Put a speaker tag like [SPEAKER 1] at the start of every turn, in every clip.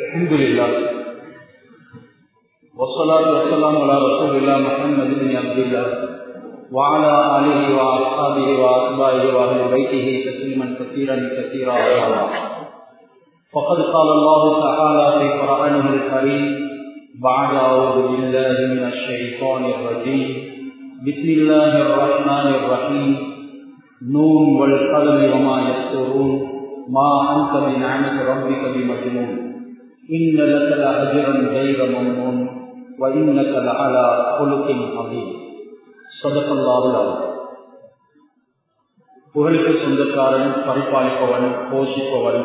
[SPEAKER 1] الحمد لله. والصلاة والسلام على رسول الله محمد بن عبد الله وعلى آله وأصحابه وأتباعه وأهل بيته تسليما كثيرا كثيرا. فقد قال الله تعالى في قرآنه الكريم بعد أعوذ بالله من الشيطان الرجيم. بسم الله الرحمن الرحيم. نون والقلم وما يسطرون. ما أنت بنعمة ربك بمجنون. إن لك لأجرا غير ممنون وإنك لعلى خلق عظيم صدق الله العظيم புகழுக்கு சொந்தக்காரன் பரிபாலிப்பவன் போஷிப்பவன்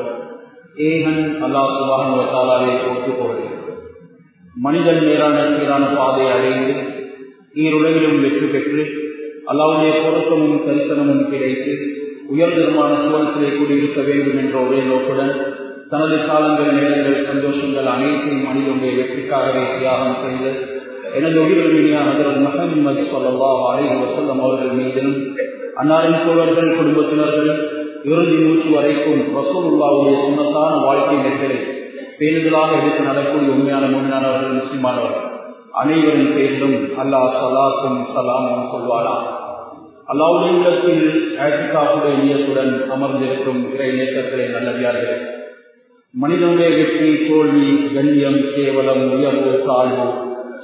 [SPEAKER 1] ஏகன் அல்லா சுபான் வத்தாலாவை போட்டு போகிறேன் மனிதன் நேரான சீரான பாதை அடைந்து ஈருலகிலும் வெற்றி பெற்று அல்லாவுடைய பொருத்தமும் தரிசனமும் கிடைத்து உயர்தரமான சுவனத்திலே கூடியிருக்க வேண்டும் என்ற ஒரே நோக்குடன் தனது காலங்கள் நேரங்கள் சந்தோஷங்கள் அனைத்தையும் மனிதனுடைய வெற்றிக்காகவே தியாகம் செய்து எனது உயிரிழமையான முகமது சொல்லா அலைஹி வசல்லம் அவர்கள் மீதிலும் அன்னாரின் தோழர்கள் குடும்பத்தினர்கள் இறுதி மூச்சு வரைக்கும் ரசூலுல்லாவுடைய சுண்ணத்தான வாழ்க்கை நெற்களை பேருதலாக எடுத்து நடக்கூடிய உண்மையான முன்னாளர்கள் முஸ்லிமானவர்கள் அனைவரின் பேரிலும் அல்லாஹ் சலாசும் சலாமும் சொல்வாராம் அல்லாவுடைய இடத்தில் ஆட்சிக்காப்புடைய நியத்துடன் அமர்ந்திருக்கும் இறை நேற்றத்திலே நல்லவியார்கள். மனிதனுடைய வெற்றி தோல்வி கண்ணியம் கேவலம் உயர்வு தாழ்வு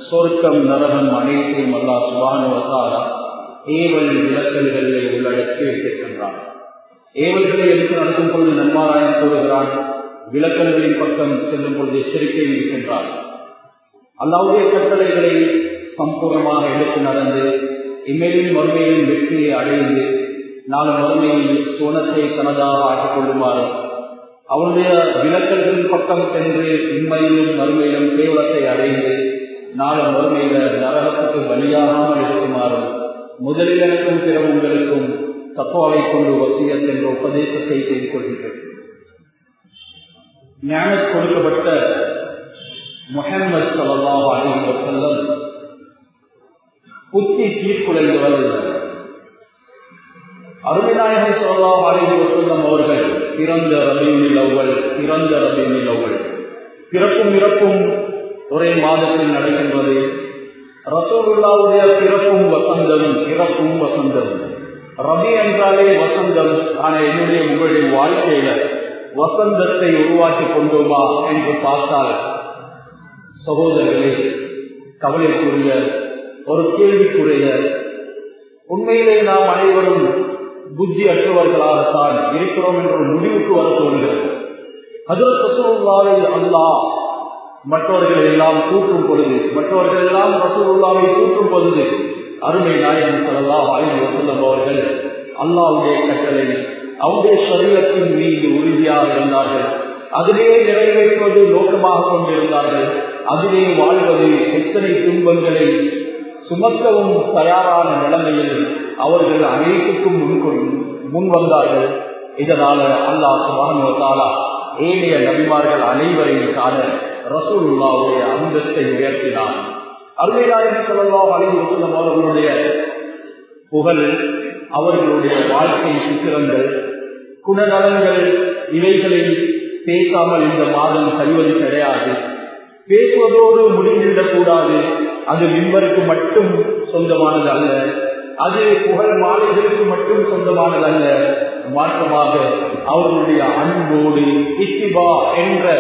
[SPEAKER 1] சொர்க்கம் நரகம் அனைத்தையும் அல்லா சுபானுவசாரா ஏவல் விளக்கல்களை உள்ளடக்கி வைத்திருக்கின்றான். ஏவல்களை எடுத்து நடக்கும் பொழுது நன்மாராயம் கூறுகிறான். விளக்கல்களின் பக்கம் செல்லும் பொழுது எச்சரிக்கை இருக்கின்றான். அல்லாவுடைய கட்டளைகளை சம்பூர்ணமாக எடுத்து நடந்து இம்மையிலும் மறுமையிலும் வெற்றியை அடைந்து நாலு மறுமையில் சோனத்தை தனதாக ஆக்கிக் கொள்ளுமாறு அவருடைய விளக்கத்தின் பக்கம் சென்று இம்மையிலும் மறுமையிலும் கேவலத்தை அடைந்து நாளும் மறுமையில நரகத்துக்கு பலியாகாமல் இருக்குமாறும் முதலில் எனக்கும் பிற உங்களுக்கும் தத்துவாவை கொண்டு வசியத் என்ற உபதேசத்தை செய்து கொள்கின்றேன் ஞான கொடுக்கப்பட்ட முகமது சல்லாஹ் அலி செல்லம் புத்தி சீர்குலைந்தவர். அருமைநாயகர் சல்லாஹ் அலி செல்லம் அவர்கள் பிறந்த ரபியுனில் அவ்வள் பிறந்த ரபியுனில் அவ்வள். பிறப்பும் இறப்பும் ஒரே மாதத்தில் நடக்கின்றது ரசோகுல்லாவுடைய பிறப்பும் வசந்தம் இறப்பும் வசந்தம். ரபி என்றாலே வசந்தம். ஆனா என்னுடைய உங்களுடைய வாழ்க்கையில வசந்தத்தை உருவாக்கி கொண்டோமா என்று பார்த்தால் சகோதரர்களே கவலைக்குரிய ஒரு கேள்விக்குரிய உண்மையிலே நாம் அனைவரும் புத்தி அற்றவர்களாகத்தான் இருக்கிறோம் என்ற ஒரு முடிவுக்கு வர தோன்றுகிறது அதில் ரசூல்லாவை அல்லா மற்றவர்கள் எல்லாம் கூட்டும் பொழுது மற்றவர்கள் எல்லாம் ரசூல்லாவை கூட்டும் பொழுது அருமை நாயன் சொல்லா வாய்வு வசல்லம் அவர்கள் அல்லாவுடைய கட்டளை அவருடைய சரீரத்தின் மீது உறுதியாக இருந்தார்கள். அதிலே நிறைவேற்றுவது நோக்கமாக கொண்டிருந்தார்கள். அதிலே வாழ்வது எத்தனை துன்பங்களை சுமக்கவும் தயாரான நிலைமையில் அவர்கள் அனைத்துக்கும் முன்கொண்டு முன் வந்தார்கள் இதனால அல்லாஹ் சுபானுவத்தாலா ஏழைய நபிமார்கள் அனைவரையும் காண ரசூல்லாவுடைய அந்தத்தை உயர்த்தினார் அருமையாயிரம் சொல்லலாம் அலைவு அவர்களுடைய புகழ் அவர்களுடைய வாழ்க்கை சித்திரங்கள் குணநலங்கள் இவைகளை பேசாமல் இந்த மாதம் கழிவது கிடையாது. பேசுவதோடு முடிந்திடக்கூடாது. அது மின்வருக்கு மட்டும் சொந்தமானது அல்ல. அது புகழ் மாலைகளுக்கு மட்டும் சொந்தமானது அல்ல மாற்றமாக அவர்களுடைய அன்போடு இத்திபா என்ற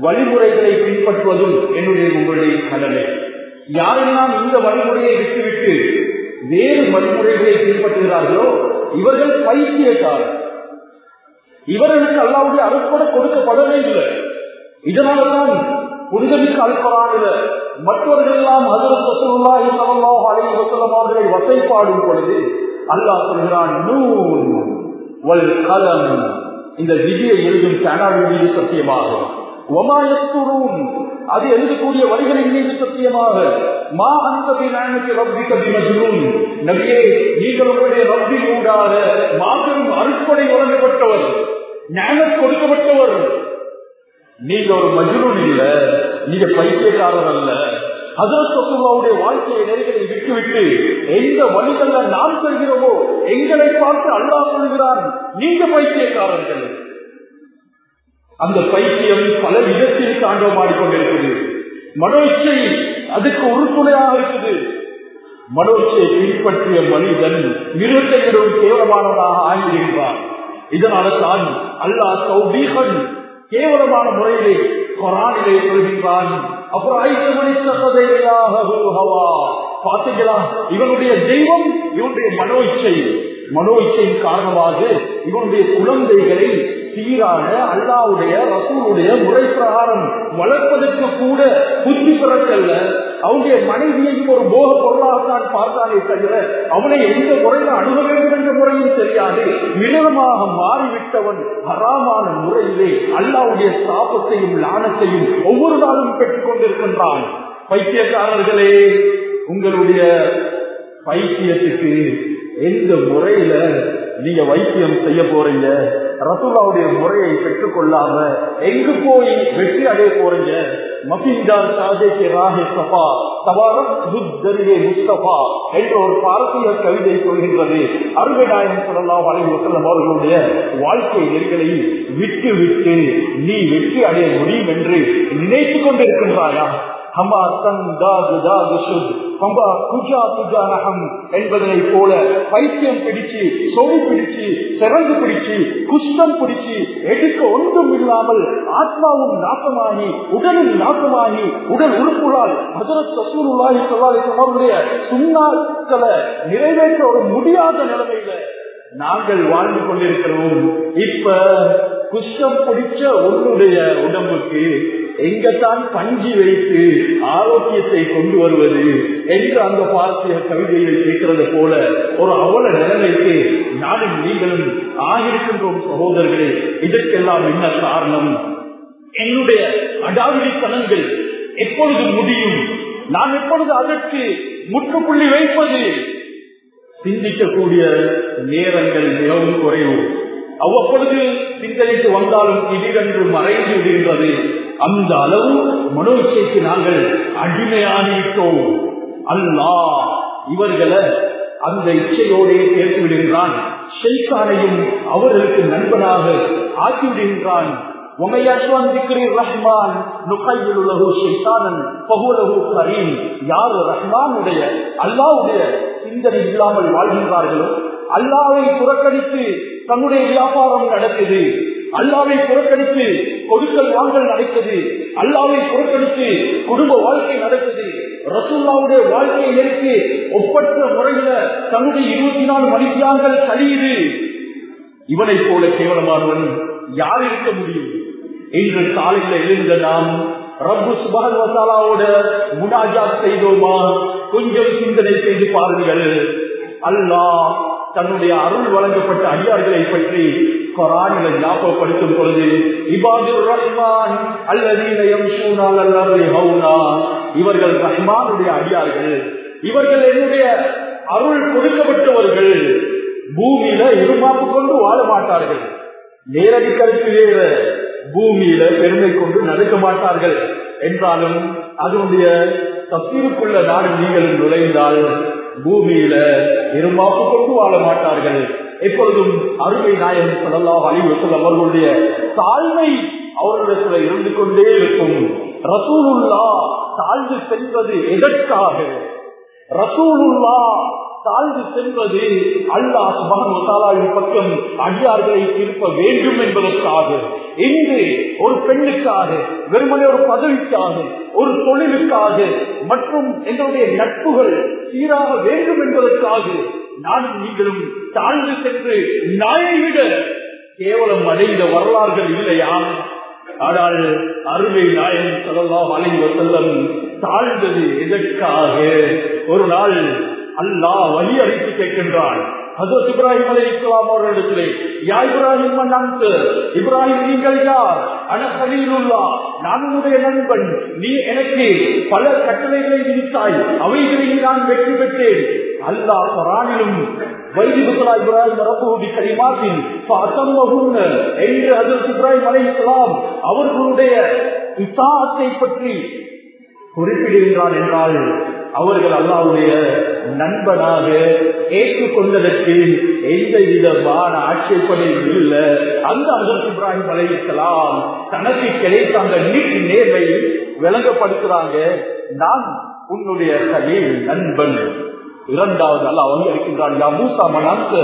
[SPEAKER 1] வழிமுறைகளை பின்பற்றுவதும் என்னுடைய உங்களுடைய கடமை யாரெல்லாம் இந்த வழிமுறையை விட்டுவிட்டு வேறு வழிமுறைகளை பின்பற்றுகிறார்களோ இவர்கள் பைத்தியக்காரர். இவர்களுக்கு அல்லாவுடைய அறுப்பட கொடுக்கப்படவே இல்லை. இதனால்தான் புனிதமிக்கு அல்பரானில மற்றவர்களெல்லாம் ஹசரத் ரசூலுல்லாஹி ஸல்லல்லாஹு அலைஹி வஸல்லம் அவர்களை வசைப்பாடும் பொழுது அல்லாஹ் சொல்கிறான் நூன் வல் கலம் இந்த விதியை எழுதும் கனாவின் மீது சத்தியமாக. ஒமாயஸ்துரூன் அது எழுதக்கூடிய வரிகளின் மீது சத்தியமாக. மா அன்பதி நாயனுக்கு ரப்பி கபி மஜ்னூன் நபியே நீங்கள் உங்களுடைய ரப்பி ஊடாக மாபெரும் அறுப்படை வழங்கப்பட்டவர் ஞானம் கொடுக்கப்பட்டவர். நீங்க ஒரு மஜ்னூன் இல்ல நீங்க பைத்தியக்காரர் அல்ல. ஹசரத்துடைய வாழ்க்கையை நெருக்கடி விட்டுவிட்டு எந்த வழிகள்ல நாம் செல்கிறோமோ எங்களை பார்த்து அல்லாஹ் சொல்கிறான் நீங்க பைத்தியக்காரர்கள். அந்த பைத்தியம் பல விதத்தில் தாண்டவமாடி கொண்டிருக்குது மனோச்சை அதுக்கு உறுதுணையாக இருக்குது. மனோச்சை பின்பற்றிய மனிதன் மிருகத்தை விடவும் ஆகியிருக்கிறான். இதனால தான் அல்லாஹ் சௌபீகன் கேவலமான முறையிலே கொரானிலே சொல்கின்றான். அப்புறம் பாத்தீங்களா? இவனுடைய தெய்வம் இவனுடைய மனோ இச்சை மனோ இச்சையின் காரணமாக இவனுடைய குழந்தைகளை சீரான அல்லாவுடைய ரசூலுடைய முறை பிரகாரம் வளர்ப்பதற்கு கூட புத்தி பிறக்கல்ல. அவனுடைய மனைவியையும் ஒரு போக பொருளாகத்தான் பார்த்தானே தவிர அவனை எந்த முறையில் அணுக வேண்டும் என்ற முறையும் தெரியாது. மிருகமாக மாறிவிட்டவன் ஹராமான முறையிலே அல்லாவுடைய சாபத்தையும் லானத்தையும் ஒவ்வொரு நாளும் பெற்றுக் கொண்டிருக்கின்றான். பைத்தியக்காரர்களே உங்களுடைய பைத்தியத்துக்கு எந்த முறையில நீங்க வைத்தியம் செய்ய போறீங்க? ரசூலாவுடைய முறையை பெற்றுக் கொள்ளாம எங்கு போய் வெற்றி அடைய போறீங்க? மபிந்தார் சாதேக்கு ராஹே சபா தவாரம் துர்தரியே முஸ்தபா என்ற ஒரு பாரதிய கவிதை சொல்கின்றது. அருகநாயகம் சொல்லலாம் வரை வசல்லம் அவர்களுடைய வாழ்க்கை நெறிகளை விட்டு விட்டு நீ வெற்றி அடைய முடியும் என்று நினைத்துக் கொண்டிருக்கின்றாயா? ஹமா தன் தாகு தாகு சுத். ஹம்பா குஜா குஜா நகம் என்பதனை போல பைத்தியம் பிடிச்சு சொல் பிடிச்சு சிறந்து பிடிச்சு குஷ்டம் பிடிச்சு எடுக்க ஒன்றும் இல்லாமல் ஆத்மாவும் நாசமாகி உடலும் நாசமாகி உடல் உறுப்புகளால் ஹசரத் சசூருல்லாஹி சொல்லாஹி அவருடைய சுண்ணாக்களை நிறைவேற்ற ஒரு முடியாத நிலைமையில நாங்கள் வாழ்ந்து கொண்டிருக்கிறோம். இப்ப குஷ்டம் பிடிச்ச உன்னுடைய உடம்புக்கு எங்கத்தான் பஞ்சி வைத்து ஆரோக்கியத்தை கொண்டு வருவது என்று அந்த பாரதிய கவிதையில் கேட்கிறது போல ஒரு அவல நிலைமைக்கு நானும் நீங்களும் ஆகியிருக்கின்றோம் சகோதரர்களே. இதற்கெல்லாம் என்ன காரணம்? என்னுடைய அடாவடித்தனங்கள் எப்பொழுது முடியும்? நான் எப்பொழுது அதற்கு முற்றுப்புள்ளி வைப்பது? சிந்திக்கக்கூடிய நேரங்கள் மிகவும் குறைவு. அவ்வப்பொழுது சிந்தனைக்கு வந்தாலும் திடீரென்று மறைந்து விடுகின்றது. அந்த அளவு மனோச்சைக்கு நாங்கள் அடிமையாகிவிட்டோம் அல்லா இவர்களை அந்த இச்சையோடே சேர்த்து விடுகிறான் ஷெய்கானையும் அவர்களுக்கு நண்பனாக ஆக்கி விடுகின்றான் அல்லாவுடைய சிந்தனை இல்லாமல் வாழ்கின்றார்களோ? அல்லாவை புறக்கணித்து தன்னுடைய வியாபாரம் நடக்குது. அல்லாவை புறக்கணித்து கொடுக்கல் வாங்கல் நடக்குது அல்லாவை புறக்கணித்து குடும்ப வாழ்க்கை நடக்குது ரசூல்லாவுடைய வாழ்க்கை இருக்கு ஒப்பற்ற முறையில தன்னுடைய இருபத்தி நாலு மணித்தியாங்கள் கழியுது. இவனை போல கேவலமானவன் யார் இருக்க முடியும்? இன்று காலையில எழுந்த நாம் ரப்பு சுபான் வசாலாவோட முனாஜா செய்தோமா? கொஞ்சம் சிந்தனை செய்து பாருங்கள். அல்லாஹ் தன்னுடைய அருள் வழங்கப்பட்ட அடியார்களை பற்றி கொரானில ஞாபகப்படுத்தும் பொழுது இபாதுர் ரஹ்மான் அல்லதீனயம் இவர்கள் ரஹ்மானுடைய அடியார்கள். இவர்கள் என்னுடைய அருள் கொடுக்கப்பட்டவர்கள். பூமியில இருமாப்பு கொண்டு வாழ மாட்டார்கள். நேரடி கருத்து பூமியில பெருமை கொண்டு நடக்க மாட்டார்கள். என்றாலும் அதனுடைய தப்பிற்குள்ள நாடு நீங்கள் நுழைந்தால் பூமியில இருமாப்பு கொண்டு வாழ மாட்டார்கள். எப்பொழுதும் அருமை நாயகம் சொல்லலாம் அழிவசல் அவர்களுடைய தாழ்மை அவர்களிடத்துல இருந்து கொண்டே இருக்கும். ரசூலுல்லா தாழ்ந்து செல்வது எதற்காக? ரசூலுல்லா தாழ்ந்து செல்வது அல்லாஹ் சுபான் பக்கம் அடியார்களை திருப்ப வேண்டும் என்பதற்காக. இன்று ஒரு பெண்ணுக்காக வெறுமனே ஒரு பதவிக்காக ஒரு தொழிலுக்காக மற்றும் எங்களுடைய நட்புகள் சீராக வேண்டும் என்பதற்காக நானும் நீங்களும் தாழ்ந்து சென்று நாயை விட கேவலம் அடைந்த வரலாறுகள் இல்லையா ஆனால் அருமை நாயன் சொல்லலாம் அலைவ செல்லம் தாழ்ந்தது எதற்காக? ஒரு நாள் அல்லாஹ் வழி அழைத்து கேட்கின்றான் ஹசரத் இப்ராஹிம் அலி இஸ்லாம் அவர்களிடத்திலே யா இப்ராஹிம் அண்ணாந்து இப்ராஹிம் நீங்கள் யார்? அனசலீலுல்லா நான் உன்னுடைய நண்பன். நீ எனக்கு பல கட்டளைகளை விதித்தாய். அவைகளில் நான் வெற்றி பெற்றேன். அல்லா பரானிலும் வைதிபுத்தலா இப்ராஹிம் கரிமாத்தின் கலிமாத்தின் என்று ஹசரத் இப்ராஹிம் அலி இஸ்லாம் அவர்களுடைய இசாத்தை பற்றி குறிப்பிடுகின்றான் என்றால் அவர்கள் அல்லாவுடைய நண்பனாக ஏற்றுக்கொண்டதற்கு எந்த விதமான ஆட்சேபனையும் இல்லை. அந்த அதற்கு இப்ராஹிம் அலைக்கலாம் தனக்கு கிடைத்த அந்த நீட்டு நேர்வை விளங்கப்படுத்துறாங்க. நான் உன்னுடைய கலீல் நண்பன். இரண்டாவது அல்ல அவங்க இருக்கின்றான் யா மூசா மனாந்த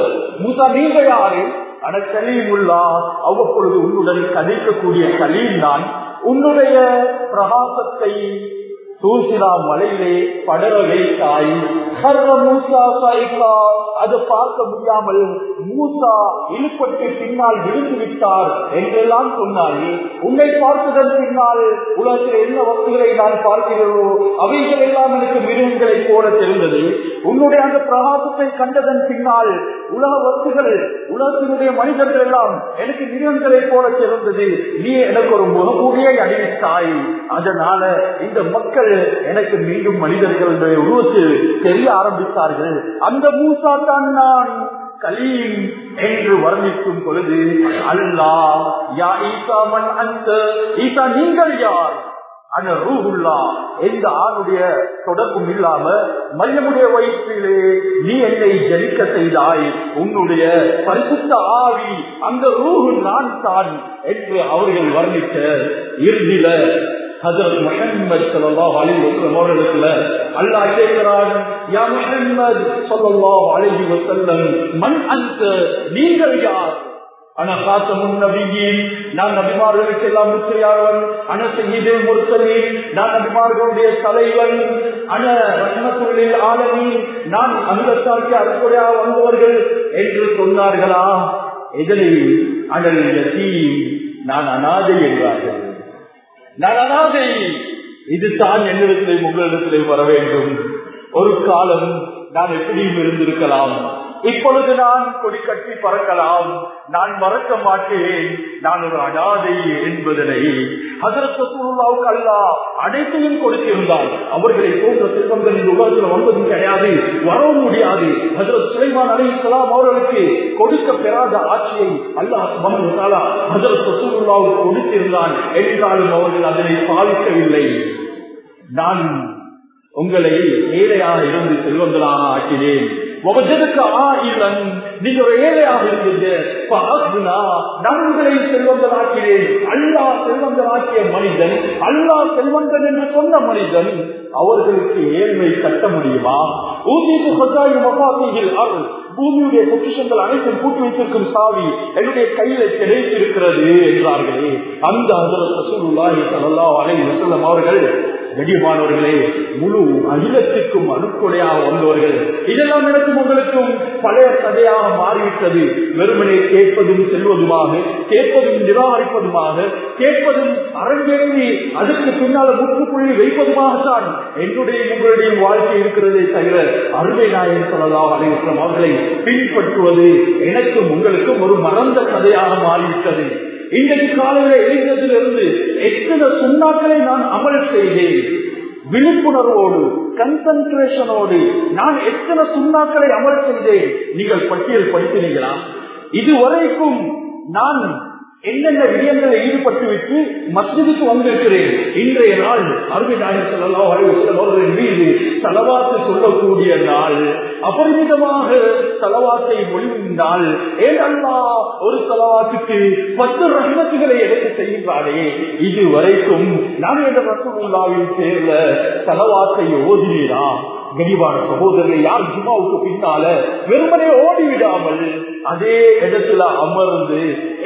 [SPEAKER 1] மூசா நீங்க யாரு? ஆனா கலீல் உள்ளா அவ்வப்பொழுது உன்னுடன் கதைக்கக்கூடிய கலீல் நான். உன்னுடைய பிரகாசத்தை தூசிலா மலையிலே படர வைத்தாய். சர்வ மூசா சாய்கா. அது பார்க்க முடியாமல் மூசா இழுப்பட்டு பின்னால் விழுந்து விட்டார் என்றெல்லாம் சொன்னாயே உன்னை பார்த்ததன் பின்னால் உலகத்தில் என்ன வஸ்துகளை நான் பார்க்கிறதோ அவைகள் எல்லாம் எனக்கு மிருகங்களை போல தெரிந்தது. உன்னுடைய அந்த பிரகாசத்தை கண்டதன் பின்னால் உலக வஸ்துகள் உலகத்தினுடைய மனிதர்கள் எல்லாம் எனக்கு மிருகங்களை போல தெரிந்தது. நீ எனக்கு ஒரு முகமூடியை அணிவித்தாய். அதனால இந்த மக்கள் எனக்கு மீண்டும் மனிதர்களுடைய உருவத்தில் தெரிய ஆரம்பித்தார்கள். அந்த மூசா தான் நான். கலீம் என்று வர்ணிக்கும் பொழுது அல்லா யா ஈசாமன் அந்த ஈசா நீங்கள் யார்? அந்த ரூஹுல்லா எந்த ஆணுடைய தொடர்பும் இல்லாம மையமுடைய வயிற்றிலே நீ என்னை ஜனிக்க செய்தாய். உன்னுடைய பரிசுத்த ஆவி அந்த ரூஹு நான் தான் என்று அவர்கள் வர்ணிக்க இறுதியில ஹசரத் முஹம்மது ஸல்லல்லாஹு அலைஹி வஸல்லம் அவர்களுக்குல அல்லாஹ் கேட்கிறான் யா முஹம்மது ஸல்லல்லாஹு அலைஹி வஸல்லம் மன் அன்த நீங்கள் யார் நான் நபிமார்களுக்கு எல்லாம் முத்திரையாளன் அன செய்தே முர்சலின் நான் நபிமார்களுடைய தலைவன் அன ரத்னத்துள்ளில் ஆலமி நான் அங்கத்தாக்கி அற்புடையாக வந்தவர்கள் என்று சொன்னார்களா எதனை அனல் யதீம் நான் அனாதை என்றார்கள் நான் அனாதை இதுதான் தான் என்னிடத்திலே உங்களிடத்திலே வர வேண்டும் ஒரு காலம் நான் எப்படியும் இருந்திருக்கலாம். இப்பொழுது நான் கொடி கட்டி பறக்கலாம். நான் மறக்க மாட்டேன். நான் ஒரு அனாதை என்பதனை. அதற்கு சூழ்நிலாவுக்கு அல்ல அனைத்தையும் கொடுத்திருந்தால் அவர்களை போன்ற செல்வங்கள் இந்த உலகத்தில் வந்ததும் கிடையாது வரவும் முடியாது. அதில் சுலைமான் அலி இஸ்லாம் அவர்களுக்கு கொடுக்க பெறாத ஆட்சியை அல்லாஹ் சுமந்தாலா ஹசரத் சூழ்நிலாவுக்கு கொடுத்திருந்தான். என்றாலும் அவர்கள் அதனை பாதிக்கவில்லை நான் உங்களை ஏழையாக இருந்து செல்வங்களாக ஆக்கினேன். நீங்க ஒரு ஏழையாக இருந்தீங்க. நான் உங்களை செல்வந்தராக்கிறேன் அல்லா செல்வந்தராக்கிய மனிதன் அல்லா செல்வந்தன் என்று சொன்ன மனிதன் அவர்களுக்கு ஏழ்மை கட்ட முடியுமா? ஊதிப்பு பத்தாயிரம் மகாசீகில் அருள் பூமியுடைய பொக்கிஷங்கள் அனைத்தும் கூட்டி வைத்திருக்கும் சாவி என்னுடைய கையில கிடைத்திருக்கிறது என்றார்களே. அந்த அதற்கு அவர்கள் கடியமானவர்களே முழு அகிலத்திற்கும் அனுப்புடையாக வந்தவர்கள் இதெல்லாம் நடக்கும் உங்களுக்கும் பழைய கதையாக மாறிவிட்டது. வெறுமனே கேட்பதும் செல்வதுமாக கேட்பதும் நிராகரிப்பதுமாக கேட்பதும் அரங்கேறி அதற்கு பின்னால முற்றுப்புள்ளி வைப்பதுமாகத்தான் என்னுடைய உங்களுடைய வாழ்க்கை இருக்கிறதே தவிர அருமை நாயன் சொல்லலாம் அனைவரும் அவர்களை பின்பற்றுவது எனக்கும் உங்களுக்கும் ஒரு மறந்த கதையாக மாறிவிட்டது. இன்றைக்கு காலையில எழுந்ததிலிருந்து எத்தனை சுண்ணாக்களை நான் அமல் செய்தேன்? விழிப்புணர்வோடு கன்சன்ட்ரேஷனோடு நான் எத்தனை சுண்ணாக்களை அமல் செய்தேன்? நீங்கள் பட்டியல் படிக்கிறீங்களா இதுவரைக்கும் நான் என்னென்ன விஜயங்களை ஈடுபட்டு விட்டு மஸ்ஜிதுக்கு வந்திருக்கிறேன். இன்றைய நாள் அருமைநாயகன் சொல்லலாம் அவர்களின் மீது தலவாத்து சொல்லக்கூடிய நாள். அபரிமிதமாக தலவாத்தை ஒளிந்தால் ஏனல்லா ஒரு தலவாத்துக்கு பத்து ரகத்துகளை எடுத்து செய்கின்றாரே இது வரைக்கும் நான் என்ற ரசகுல்லாவின் சேர்ந்த தலவாத்தை ஓதினீரா? கனிவான சகோதரர்கள் யார் ஜுமாவுக்கு பின்னால வெறுமனே ஓடிவிடாமல் அதே இடத்துல அமர்ந்து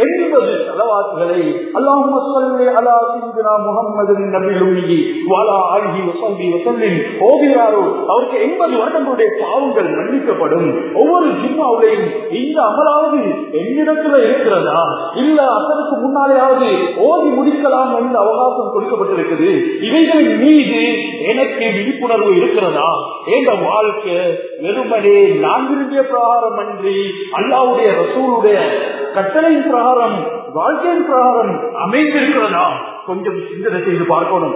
[SPEAKER 1] எண்பது செலவாக்குகளை அல்லாஹும் அலா சிந்தினா முகமது நபிலுமி வாலா ஆழ்கி வசந்தி வசந்தின் ஓகிறாரோ அவருக்கு எண்பது வருடங்களுடைய பாவங்கள் மன்னிக்கப்படும். ஒவ்வொரு ஜிம்மாவுடையும் இந்த அமலாவது என்னிடத்துல இருக்கிறதா? இல்ல அதற்கு முன்னாலேயாவது ஓதி முடிக்கலாம் என்று அவகாசம் கொடுக்கப்பட்டிருக்குது. இவைகளின் மீது எனக்கு விழிப்புணர்வு இருக்கிறதா? என்ற வாழ்க்கை வெறுமனே நான் விரும்பிய பிரகாரம் அன்றி அல்லாவுடைய ரசூலுடைய கட்டளையின் பிரகாரம் வாழ்க்கையின் பிரகாரம் அமைந்திருக்கிறதா கொஞ்சம் சிந்தனை செய்து பார்க்கணும்.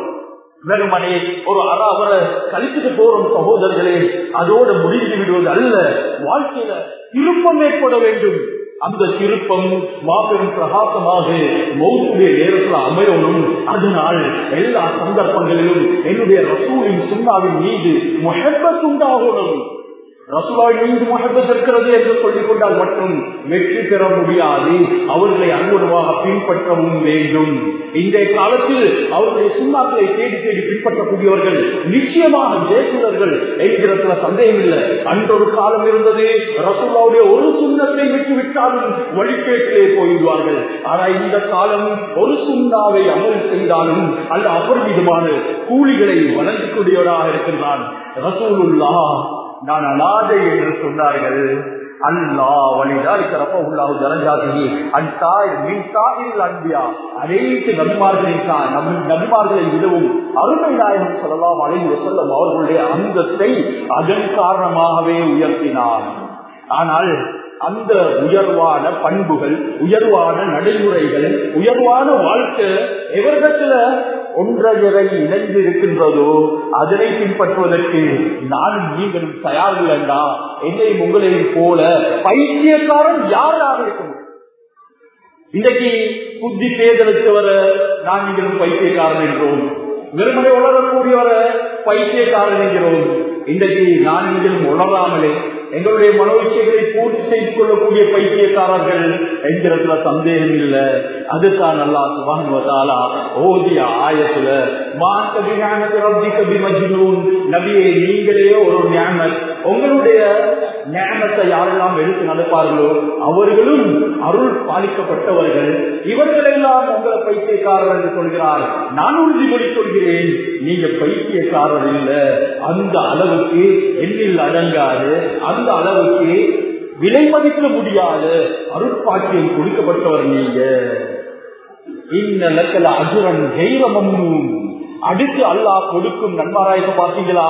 [SPEAKER 1] வெறுமனே ஒரு அறாவர கழித்துட்டு போறோம் சகோதரர்களே அதோடு முடிந்து விடுவது அல்ல. வாழ்க்கையில திருப்பம் ஏற்பட வேண்டும். அந்த திருப்பம் மாபெரும் பிரகாசமாக மௌத்துடைய நேரத்தில் அமையணும். அதனால் எல்லா சந்தர்ப்பங்களிலும் என்னுடைய ரசூலின் சுண்ணாவின் மீது முகப்பத் ரசூலாவை மீது மகப்பத் இருக்கிறது என்று சொல்லிக் கொண்டால் மட்டும் வெற்றி பெற முடியாது. அவர்களை அன்புருவாக பின்பற்றவும் வேண்டும். இன்றைய காலத்தில் அவர்களுடைய சுண்ணாக்களை தேடி தேடி பின்பற்றக்கூடியவர்கள் நிச்சயமாக ஜெயசுலர்கள் என்கிறதுல சந்தேகம் இல்லை. அன்றொரு காலம் இருந்தது ரசூலாவுடைய ஒரு சுண்ணத்தை விட்டு விட்டாலும் வழிகேட்டிலே போயிடுவார்கள். ஆனால் இந்த காலம் ஒரு சுண்ணாவை அமல் செய்தாலும் அல்ல அபரிமிதமான கூலிகளை வழங்கக்கூடியவராக இருக்கின்றான் ரசூலுல்லா நான் அனாதை என்று சொன்னார்கள். அல்லா வழிதாரிக்க ரப்பகுல்லாஹு ஜனஜாதிஹி அன்சாய் மின் சாயில் அன்பியா. அனைத்து நபிமார்களின் நம் நபிமார்களை விடவும் அருமை நாயகம் சொல்லலாம் அலைஹி வஸல்லம் அவர்களுடைய அந்தத்தை அதன் காரணமாகவே உயர்த்தினார். ஆனால் அந்த உயர்வான பண்புகள் உயர்வான நடைமுறைகள் உயர்வான வாழ்க்கை எவரிடத்துல ஒன்றையரை இணைந்து இருக்கின்றதோ அதனை பின்பற்றுவதற்கு நானும் நீங்களும் தயார் வேண்டா என்னையும் உங்களையும் போல பைத்தியக்காரன் யாராக இருக்க இன்றைக்கு புத்தி தேர்தலுக்கு வர நான் நீங்களும் பைத்தியக்காரன் என்றோம் வெறுமனை உணரக்கூடியவர பைத்தியக்காரன் என்கிறோம். இன்றைக்கு நான் நீங்களும் உணராமலே எங்களுடைய மனோச்சைகளை பூர்த்தி செய்து கொள்ளக்கூடிய பைத்தியக்காரர்கள் என்கிறதுல சந்தேகம் இல்லை. அதுதான் நல்லா சுபானுவதாலா ஓதிய ஆயத்துல நபியை நீங்களே ஒரு ஞானம் உங்களுடைய ஞானத்தை யாரெல்லாம் எடுத்து நடப்பார்களோ அவர்களும் அருள் பாலிக்கப்பட்டவர்கள். இவர்கள் எல்லாம் உங்களை பைத்தியக்காரர் என்று சொல்கிறார். நான் உறுதிமொழி சொல்கிறேன். நீங்க பைத்தியக்காரர் இல்லை. அந்த அளவுக்கு எண்ணில் அடங்காது அந்த அளவுக்கு விலை மதிக்க முடியாது. அருட்பாக்கியம் கொடுக்கப்பட்டவர் நீங்க. இன்னலக்கல அசுரன் தெய்வமும் அடுத்து அல்லாஹ் கொடுக்கும் நண்பராய்க்கு பார்த்தீங்களா?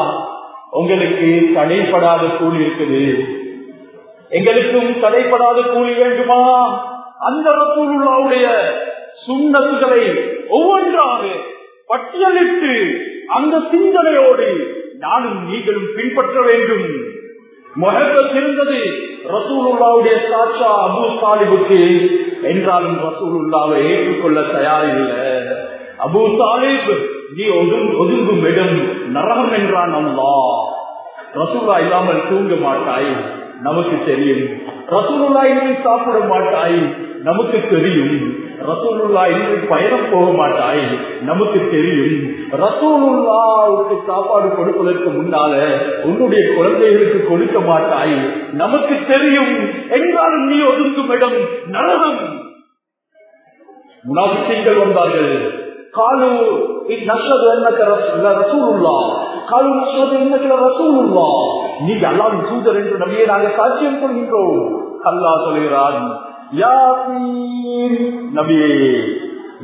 [SPEAKER 1] உங்களுக்கு தடைப்படாத கூலி இருக்குது. எங்களுக்கும் தடைப்படாத கூலி வேண்டுமா? அந்த ரசூலுடைய சுண்ணத்துகளை ஒவ்வொன்றாக பட்டியலிட்டு அந்த சிந்தனையோடு நானும் நீங்களும் பின்பற்ற வேண்டும். முகத்தில் இருந்தது ரசூலுல்லாவுடைய சாட்சா அபு தாலிபுக்கு என்றாலும் ரசூலுல்லாவை ஏற்றுக்கொள்ள தயாரில்லை. அபு சாலிப் நீ ஒதுங்கும் இடம் நரகம் என்றான் அல்லா ரசூலா இல்லாமல் தூங்க மாட்டாய் நமக்கு தெரியும். ரசூலுல்லா இன்னும் சாப்பிட மாட்டாய் நமக்கு தெரியும். ரசூலுல்லா இன்றி பயணம் போக மாட்டாய். நமக்கு தெரியும். ரசூலுல்லாவுக்கு சாப்பாடு கொடுப்பதற்கு முன்னால உன்னுடைய குழந்தைகளுக்கு கொடுக்க மாட்டாய். நமக்கு தெரியும். என்றாலும் நீ ஒதுங்கும் இடம் நரகம். முனாபிசைகள் வந்தார்கள். காலு நஷ்டது என்ன ரசூலுல்லா காலு நஷ்டது என்ன ரசூலுல்லா நீங்க அல்லாவின் தூதர் என்று நம்பியே நாங்கள் சாட்சியம் கொள்கின்றோம் அல்லா சொல்கிறான் நபியே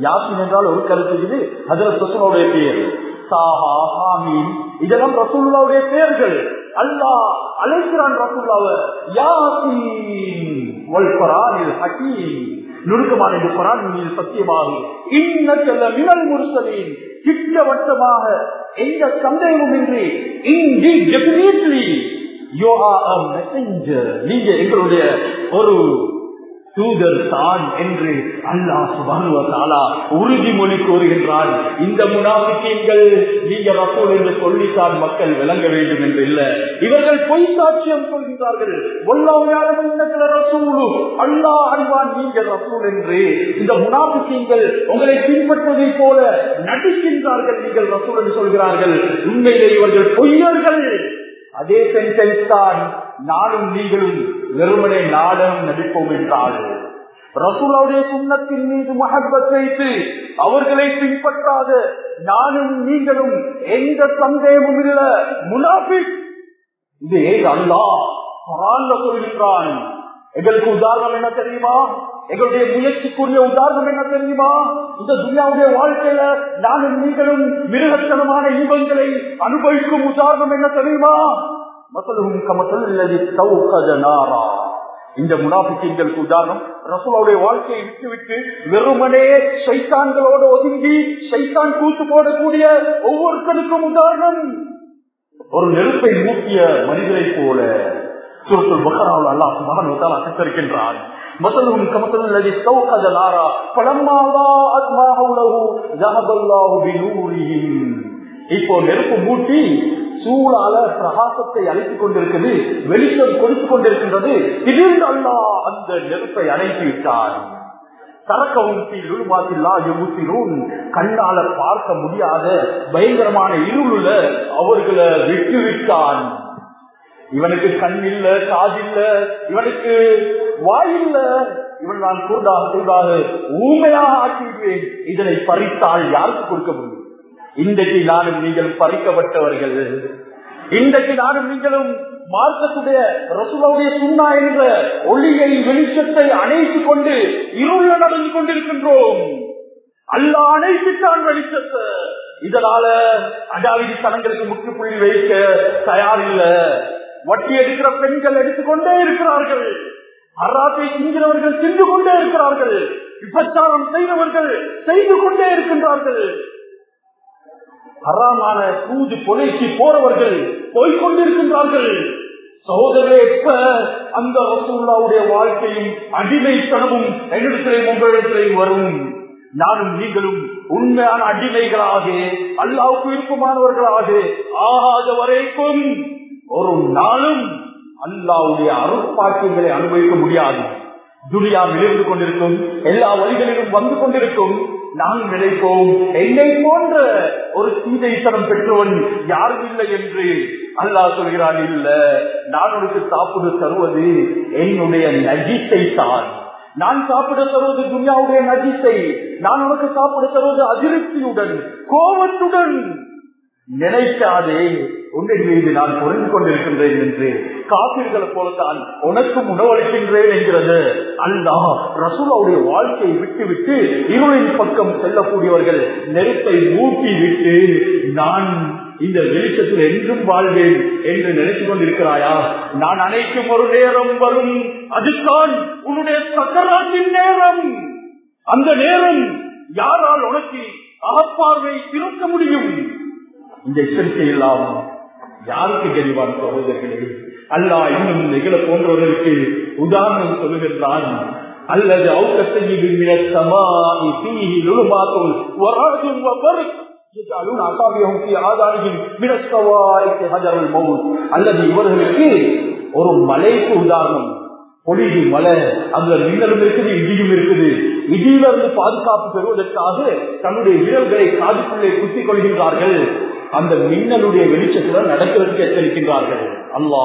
[SPEAKER 1] யாசின் என்றால் ஒரு கருத்து இது. அதுல ரசூலுடைய பெயர் சாஹா ஹாமீன். இதெல்லாம் ரசூல்லாவுடைய பெயர்கள் அல்லாஹ் அழைக்கிறான் ரசூல்லாவ யாசீன். ஹக்கீம். நுணுக்கமான இந்த குரான் மீது சத்தியமாகும் இன்னச்சல்ல மினல் முரசலின். திட்டவட்டமாக. எந்த சந்தேகமும் இன்றி. இன்றி definitely you are a messenger. நீங்க எங்களுடைய ஒரு தூதர் தான் என்று அல்லாஹ் சுபானுவத்தாலா உறுதிமொழி கூறுகின்றான். இந்த முனாபிக்கீங்கள் நீங்க ரசூல் என்று சொல்லித்தான் மக்கள் விளங்க வேண்டும் என்று இல்ல. இவர்கள் பொய் சாட்சியம் சொல்கிறார்கள் ரசூலு அல்லாஹ் அறிவான் நீங்க ரசூல் என்று இந்த முனாபிக்கீங்கள் உங்களை பின்பற்றுவதை போல நடிக்கின்றார்கள் நீங்கள் ரசூல் என்று சொல்கிறார்கள். உண்மையிலே இவர்கள் பொய்யர்கள். அதே சென்டென்ஸ் தான் நானும் நீங்களும் வெறுமனே நாடகம் நடிப்போம் என்றால் ரசூலாவுடைய சுண்ணத்தின் மீது மகப்பத் வைத்து அவர்களை பின்பற்றாத நானும் நீங்களும் எந்த சந்தேகமும் இல்ல. முனாபிக் இது ஏன் அல்லா குரான்ல சொல்கின்றான். எங்களுக்கு உதாரணம் என்ன தெரியுமா? எங்களுடைய முயற்சிக்குரிய உதாரணம் என்ன தெரியுமா? இந்த துனியாவுடைய வாழ்க்கையில நானும் நீங்களும் மிருகத்தனமான இன்பங்களை அனுபவிக்கும் உதாரணம் என்ன தெரியுமா? மசலுகும் கமசல் அல்லது தௌகத நாரா. இந்த முனாபிக்கிங்களுக்கு உதாரணம் ரசூலாவுடைய வாழ்க்கையை விட்டுவிட்டு வெறுமனே சைத்தான்களோட ஒதுங்கி சைத்தான் கூத்து போடக்கூடிய ஒவ்வொருத்தருக்கும் உதாரணம். ஒரு நெருப்பை மூட்டிய மனிதரை போல சுருத்துல் பஹராவில் அல்லா சுபான் அசத்தரிக்கின்றான் மசலும் கமசல் அல்லது தௌகத நாரா. பழம்மாவா அத்மாஹுலகு ஜஹபல்லாஹு பினூரிஹின் இப்போ நெருப்பு மூட்டி சூழால பிரகாசத்தை அழைத்துக் கொண்டிருக்கிறது வெளிச்சம் கொடுத்துக் கொண்டிருக்கின்றது. திடீர்னு அல்லா அந்த நெருப்பை அணைத்து விட்டார் கண்ணால பார்க்க முடியாத பயங்கரமான இருளுல அவர்களை விட்டு விட்டான் இவனுக்கு கண் இல்ல காதில்ல இவனுக்கு வாயில்ல இவன் நான் கூடாக கூடாக ஊமையாக ஆக்கிவிடுவேன். இதனை பறித்தால் யாருக்கு கொடுக்க முடியும்? இன்றைக்கு நானும் நீங்கள் பறிக்கப்பட்டவர்கள். இன்றைக்கு நானும் நீங்களும் மார்க்கத்துடைய ரசுலாவுடைய சுண்ணா என்ற ஒளியை வெளிச்சத்தை அணைத்துக் கொண்டு இருள நடந்து கொண்டிருக்கின்றோம். அல்ல அணைத்துத்தான் வெளிச்சத்தை. இதனால அடாவிதி தனங்களுக்கு முற்றுப்புள்ளி வைக்க தயாரில்ல. வட்டி எடுக்கிற பெண்கள் எடுத்துக்கொண்டே இருக்கிறார்கள். அராத்தை சிங்கிறவர்கள் சென்று கொண்டே இருக்கிறார்கள். விபச்சாரம் செய்தவர்கள் செய்து கொண்டே இருக்கின்றார்கள். அறாமான சூது கொலைக்கு போறவர்கள் போய்கொண்டிருக்கின்றார்கள் சகோதரே எப்ப அந்த ரசூல்லாவுடைய வாழ்க்கையும் அடிமைத்தனமும் என்னிடத்திலையும் உங்களிடத்திலையும் வரும். நானும் நீங்களும் உண்மையான அடிமைகளாக அல்லாவுக்கு விருப்பமானவர்களாக ஆகாத வரைக்கும் ஒரு நாளும் அல்லாவுடைய அருட்பாக்கியங்களை அனுபவிக்க முடியாது. துனியா விளைந்து கொண்டிருக்கும் எல்லா வழிகளிலும் வந்து கொண்டிருக்கும் நாம் நினைப்போம் என்னை போன்ற ஒரு சீதைத்தனம் பெற்றவன் யாரும் இல்லை என்று அல்லாஹ் சொல்கிறான் இல்ல நான் உனக்கு சாப்பிட தருவது என்னுடைய நஜித்தை தான். நான் சாப்பிட தருவது துனியாவுடைய நஜித்தை நான் உனக்கு சாப்பிட தருவது அதிருப்தியுடன் கோபத்துடன் நினைக்காதே உன்னை மீது நான் புரிந்து கொண்டிருக்கின்றேன் என்று காப்பீர்களை போலத்தான் உனக்கும் உணவளிக்கின்றேன் என்கிறது. அல்லா ரசூலாவுடைய வாழ்க்கையை விட்டுவிட்டு இருளின் பக்கம் செல்லக்கூடியவர்கள் நெருப்பை மூட்டி விட்டு நான் இந்த வெளிச்சத்தில் என்றும் வாழ்வேன் என்று நினைத்துக் கொண்டிருக்கிறாயா? நான் அனைத்தும் ஒரு நேரம் வரும். அதுதான் உன்னுடைய சக்கராட்டின் நேரம். அந்த நேரம் யாரால் உனக்கு அகப்பார்வை திருக்க முடியும்? இந்த எச்சரிக்கை இல்லாமல் யாருக்கு தெளிவான சகோதரர்களே? அல்லா இன்னும் நிகழ போன்றவர்களுக்கு உதாரணம் சொல்லுகின்றான். அல்லது அல்லது இவர்களுக்கு ஒரு மலைக்கு உதாரணம். பொழிவு மலை அதுல மின்னலும் இருக்குது இடியும் இருக்குது. இடியிலிருந்து பாதுகாப்பு பெறுவதற்காக தன்னுடைய வீரர்களை காதுக்குள்ளே குத்திக் கொள்கின்றார்கள். அந்த மின்னலுடைய வெளிச்சத்துல நடக்கிறதுக்கு எச்சரிக்கின்றார்கள். அல்லா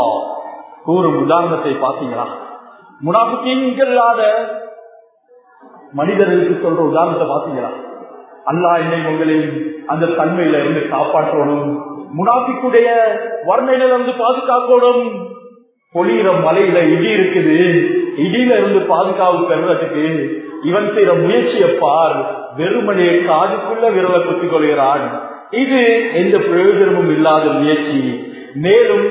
[SPEAKER 1] கூறும் உதாரணத்தை பார்த்தீங்களா? முனாபிக்கு இல்லாத மனிதர்களுக்கு சொல்ற உதாரணத்தை பார்த்தீங்களா? அல்லா என்னை உங்களையும் அந்த தன்மையில இருந்து காப்பாற்றணும் முனாபிக்குடைய வறுமையில இருந்து பாதுகாக்கணும். பொழியிற மலையில இடி இருக்குது இடியில இருந்து பாதுகாப்பு பெறுவதற்கு இவன் செய்யற முயற்சியை பார் வெறுமனையை காதுக்குள்ள விரலை குத்திக் கொள்கிறான். இது எந்த பிரயோஜனமும் இல்லாத முயற்சி. மேலும்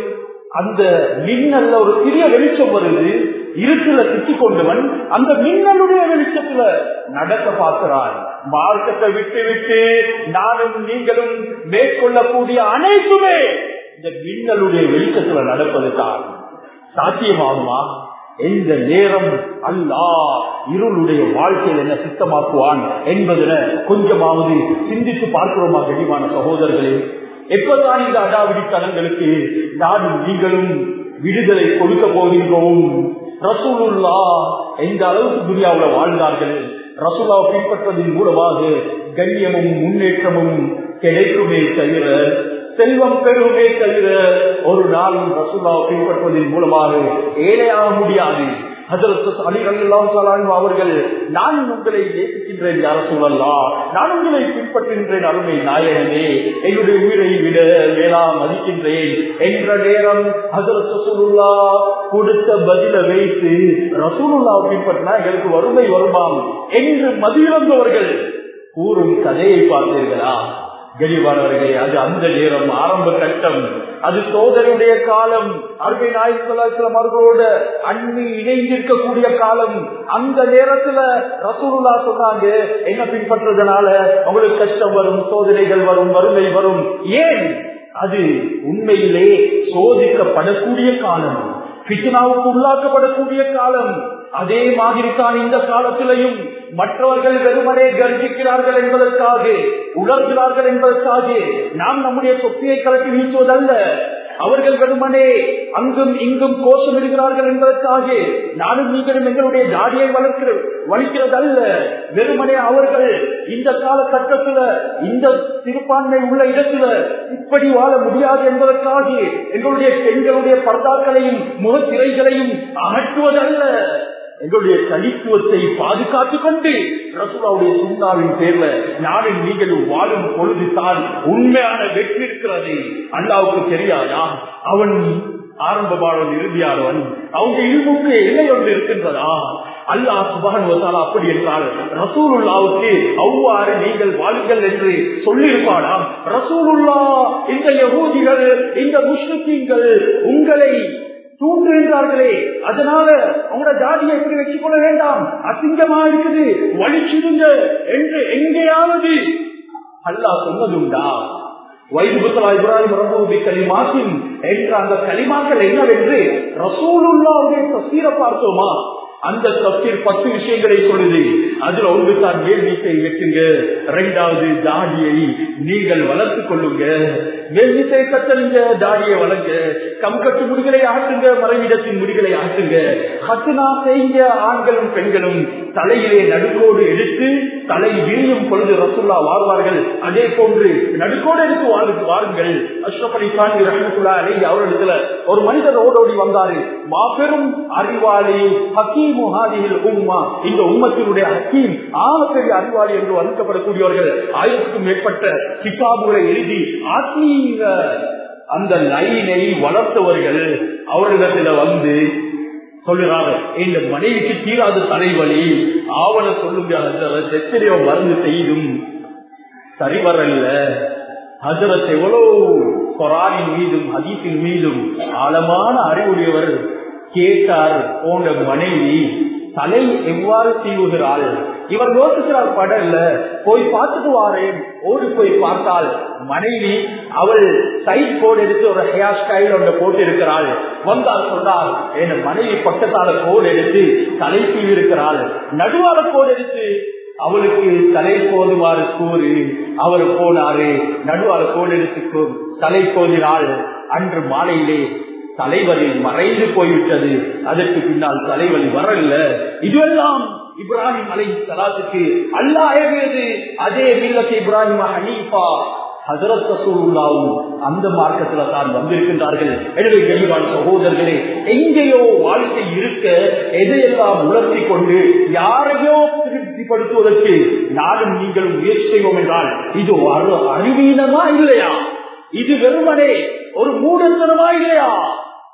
[SPEAKER 1] அந்த மின்னல்ல ஒரு சிறிய வெளிச்சம் வருது. இருட்டுல சிக்கிக் கொண்டவன் அந்த மின்னலுடைய வெளிச்சத்துல நடக்க பார்க்கிறான். மார்க்கத்தை விட்டு விட்டு நானும் நீங்களும் மேற்கொள்ளக்கூடிய அனைத்துமே இந்த மின்னலுடைய வெளிச்சத்துல நடப்பது தான் சாத்தியமாகுமா? எந்த நேரம் அல்லா இருளுடைய வாழ்க்கையில் என்ன சித்தமாக்குவான் என்பதில் கொஞ்சமாவது சிந்தித்து பார்க்கிறோமா கனிவான சகோதரர்களே? எப்பதான் இந்த அடாவிடி தலங்களுக்கு நானும் நீங்களும் விடுதலை கொடுக்க போகின்றோம். ரசூலுல்லா எந்த அளவுக்கு துரியாவில் வாழ்ந்தார்கள்? ரசூலாவை பின்பற்றுவதன் மூலமாக கண்ணியமும் முன்னேற்றமும் கிடைக்குமே தவிர செல்வம் பெருமே தவிர ஒரு நாளும் ரசூலாவை பின்பற்றுவதன் மூலமாக ஏழையாக முடியாது. அவர்கள் நான் உங்களை நேசிக்கின்றேன் யார சூழல்லா நான் உங்களை பின்பற்றுகின்றேன் அருமை நாயகனே. என்னுடைய உயிரை விட மேலா மதிக்கின்றேன். என்ற நேரம் ஹசரத் கொடுத்த பதில வைத்து ரசூலுல்லா பின்பற்றினா எங்களுக்கு வறுமை வருமாம் என்று மதியிழந்தவர்கள் கூறும் கதையை பார்த்தீர்களா? கெளிவானவர்களே அது அந்த நேரம் ஆரம்ப கட்டம். அது சோதனையுடைய காலம். அருமை நாயகம் அவர்களோட அன்பு இணைந்திருக்கக்கூடிய காலம். அந்த நேரத்துல ரசூலுல்லா சொன்னாங்க என்ன பின்பற்றதுனால உங்களுக்கு கஷ்டம் வரும் சோதனைகள் வரும் வறுமை வரும்? ஏன்? அது உண்மையிலே சோதிக்கப்படக்கூடிய காலம். பிச்சனாவுக்கு உள்ளாக்கப்படக்கூடிய காலம். அதே மாதிரி தான் இந்த காலத்திலையும் மற்றவர்கள் வெறுமனே கர்ஜிக்கிறார்கள் என்பதற்காக உணர்கிறார்கள் என்பதற்காக நாம் நம்முடைய தொப்பியை கலட்டி வீசுவதல்ல. அவர்கள் வெறுமனே அங்கும் இங்கும் கோஷமிடுகிறார்கள் என்பதற்காக நானும் நீங்களும் எங்களுடைய தாடியை வளர்க்கிற வலிக்கிறதல்ல. வெறுமனே அவர்கள் இந்த காலகட்டத்துல இந்த சிறுபான்மை உள்ள இடத்துல இப்படி வாழ முடியாது என்பதற்காக எங்களுடைய பெண்களுடைய பர்தாக்களையும் முகத்திரைகளையும் அகற்றுவதல்ல. எங்களுடைய தனித்துவத்தை பாதுகாத்துக் கொண்டு ரசூலாவுடைய சுண்ணாவின் பேர்ல நானும் நீங்களும் வாழும் பொழுது தான் உண்மையான வெற்றி இருக்கிறது. அல்லாவுக்கு தெரியாதா? அவன் ஆரம்ப பாடல் இறுதியானவன். அவங்க இருமுக்கு எல்லை ஒன்று இருக்கின்றதா? அல்லாஹ் சுபான் அப்படி என்றால் ரசூலுல்லாவுக்கு அவ்வாறு நீங்கள் வாழுங்கள் என்று சொல்லியிருப்பாடா ரசூலுல்லா இந்த யகூதிகள் இந்த முஸ்லிம்கள் உங்களை தூண்டுகின்றார்களே. அதனால அவங்களோட ஜாதியை எப்படி வச்சுக் கொள்ள வேண்டாம்? அசிங்கமா இருக்குது. வலிச்சிடுங்க என்று எங்கேயாவது அல்லாஹ் சொன்னதுண்டா? வைபுத்தலா இப்ராஹிம் ரபூபி கலிமாத்தின் என்ற அந்த கலிமாக்கள் என்னவென்று ரசூலுல்லாவுடைய தசீரை பார்த்தோமா? அந்த தப்சீர் பத்து விஷயங்களை சொல்லுது. அதுல ஒன்று தான் மேல் வீட்டை வெட்டுங்க இரண்டாவது தாடியை நீங்கள் வளர்த்துக் கொள்ளுங்க. மேல் வீட்டை தாடியை வளங்க கம்கட்டு முடிகளை ஆட்டுங்க மறைவிடத்தின் முடிகளை ஆட்டுங்க ஹத்துனா செய்ய ஆண்களும் பெண்களும் தலையிலே நடுக்கோடு எடுத்து தலை விரியும் பொழுது ரசுல்லா வாழ்வார்கள். அதே போன்று நடுக்கோடு எடுத்து வாழ்ந்து வாருங்கள். அஷ்ரப் அலி கான் ரஹமத்துல்லா அலி அவரிடத்துல ஒரு மனிதர் ஓடோடி வந்தாரு. மாபெரும் அறிவாளி ஹக்கீம் உம்மா? இந்த உம்மத்தினுடைய ஹக்கீம் ஆகப்பெரிய அறிவாளி என்று வளர்க்கப்படக்கூடியவர்கள் ஆயிரத்துக்கும் மேற்பட்ட கிதாபுகளை எழுதி நீங்க அந்த லைனை வளர்த்தவர்கள் அவர்களிடத்துல வந்து சொல்லுறாங்க இந்த மனைவிக்கு தீராத தலைவலி ஆவண சொல்லுங்க எத்தனையோ மருந்து செய்தும் சரி வரல ஹசரத் எவ்வளவு கொரானின் மீதும் ஹதீப்பின் மீதும் ஆழமான அறிவுடையவர் கேட்டார் போன்ற மனைவி தலை எவ்வாறு தீவுகிறாள்? இவர் யோசிக்கிறார் படல்ல போய் பார்த்துட்டு வாரேன். ஓடி போய் பார்த்தால் மனைவி அவள் சைட் கோடு எடுத்து ஒரு ஹேர் ஸ்டைல் ஒன்று போட்டு இருக்கிறாள். வந்தால் சொன்னால் என் மனைவி பக்கத்தால கோடு எடுத்து தலை தீவி இருக்கிறாள். நடுவால கோடு எடுத்து அவளுக்கு தலை போதுமாறு கூறு அவர் போனாரு நடுவால கோடு எடுத்து தலை போதினாள். அன்று மாலையிலே தலைவலி மறைந்து போய்விட்டது. அதற்கு பின்னால் தலைவலி வரல இதுவெல்லாம் இப்ராஹிம் அலை சலாத்துக்கு அல்லாயது அதே மில்லத்து இப்ராஹிம் ஹனீஃபா ஹசரத் ரசூலுல்லாவும் அந்த மார்க்கத்துல தான் வந்திருக்கின்றார்கள். எனவே கனிவான சகோதரர்களே எங்கேயோ வாழ்க்கை இருக்க எதையெல்லாம் உணர்த்தி கொண்டு யாரையோ திருப்திப்படுத்துவதற்கு நானும் நீங்களும் முயற்சி செய்வோம் என்றால் இது அறிவீனமா இல்லையா? இது வெறுமனே ஒரு மூடத்தனமா இல்லையா?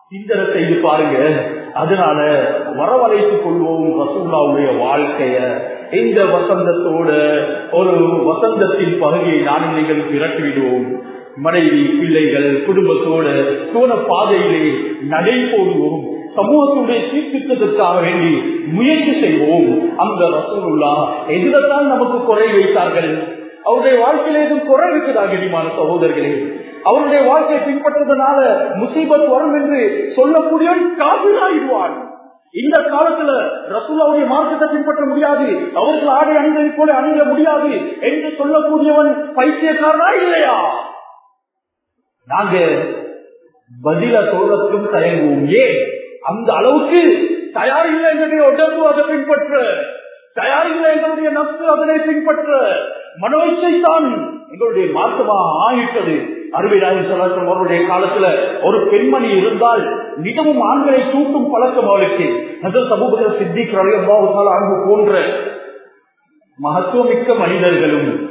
[SPEAKER 1] சிந்தனத்தை இது பாருங்க. அதனால வரவழைத்துக் கொள்வோம் ரசூல்லாவுடைய வாழ்க்கைய. இந்த வசந்தத்தோட ஒரு வசந்தத்தின் பகுதியை நான் நீங்கள் விரட்டிவிடுவோம். மனைவி பிள்ளைகள் குடும்பத்தோட சோன பாதையிலே நடை போடுவோம். சமூகத்துடைய சீர்திருத்தத்திற்காக வேண்டி முயற்சி செய்வோம். அந்த ரசூலுல்லா எதிரத்தான் நமக்கு குறை வைத்தார்கள்? அவருடைய வாழ்க்கையில எதுவும் குறை இருக்குதா கனிமான சகோதரர்களே? அவருடைய வாழ்க்கையை பின்பற்றதுனால முசீபத் வரும் என்று சொல்லக்கூடியவன் காவிராயிடுவான் இந்த காலத்துல ரசூலாவுடைய மார்க்கத்தை பின்பற்ற முடியாது அவர்கள் ஆடை அணிந்ததை போல அணிய முடியாது என்று சொல்லக்கூடியவன் பைத்தியக்காரனா இல்லையா? நாங்க பதில சொல்றதுக்கும் தயங்குவோம். ஏன்? அந்த அளவுக்கு தயார் இல்லை என்னுடைய உடம்பு அதை பின்பற்ற தயார் இல்லை எங்களுடைய நப்சு அதனை பின்பற்ற மனோச்சை தான் எங்களுடைய மாற்றமாக ஆகிட்டது அருமையாய் சலாசம் அவருடைய காலத்துல ஒரு பெண்மணி இருந்தால் மிகவும் ஆண்களை தூக்கும் பழக்கம் அவளுக்கு. முதல் சமூக சித்திக் அன்பு போன்ற மகத்துவமிக்க மனிதர்களும்